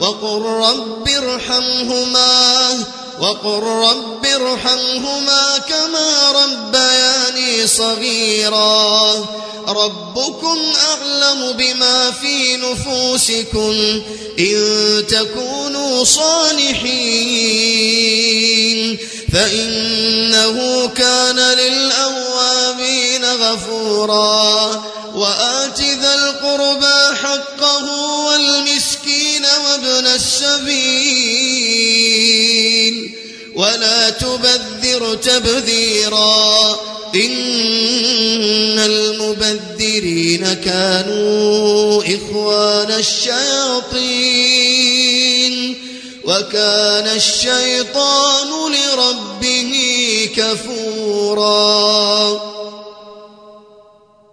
وقل رب ارحمهما وقل رب ارحمهما كما ربياني صغيرا. ربكم أعلم بما في نفوسكم إن تكونوا صالحين. فإنه كان للأوابين غفورا. وآت ذا القربى السبيل ولا تبذر تبذيرا إن المبذرين كانوا إخوان الشياطين وكان الشيطان لربه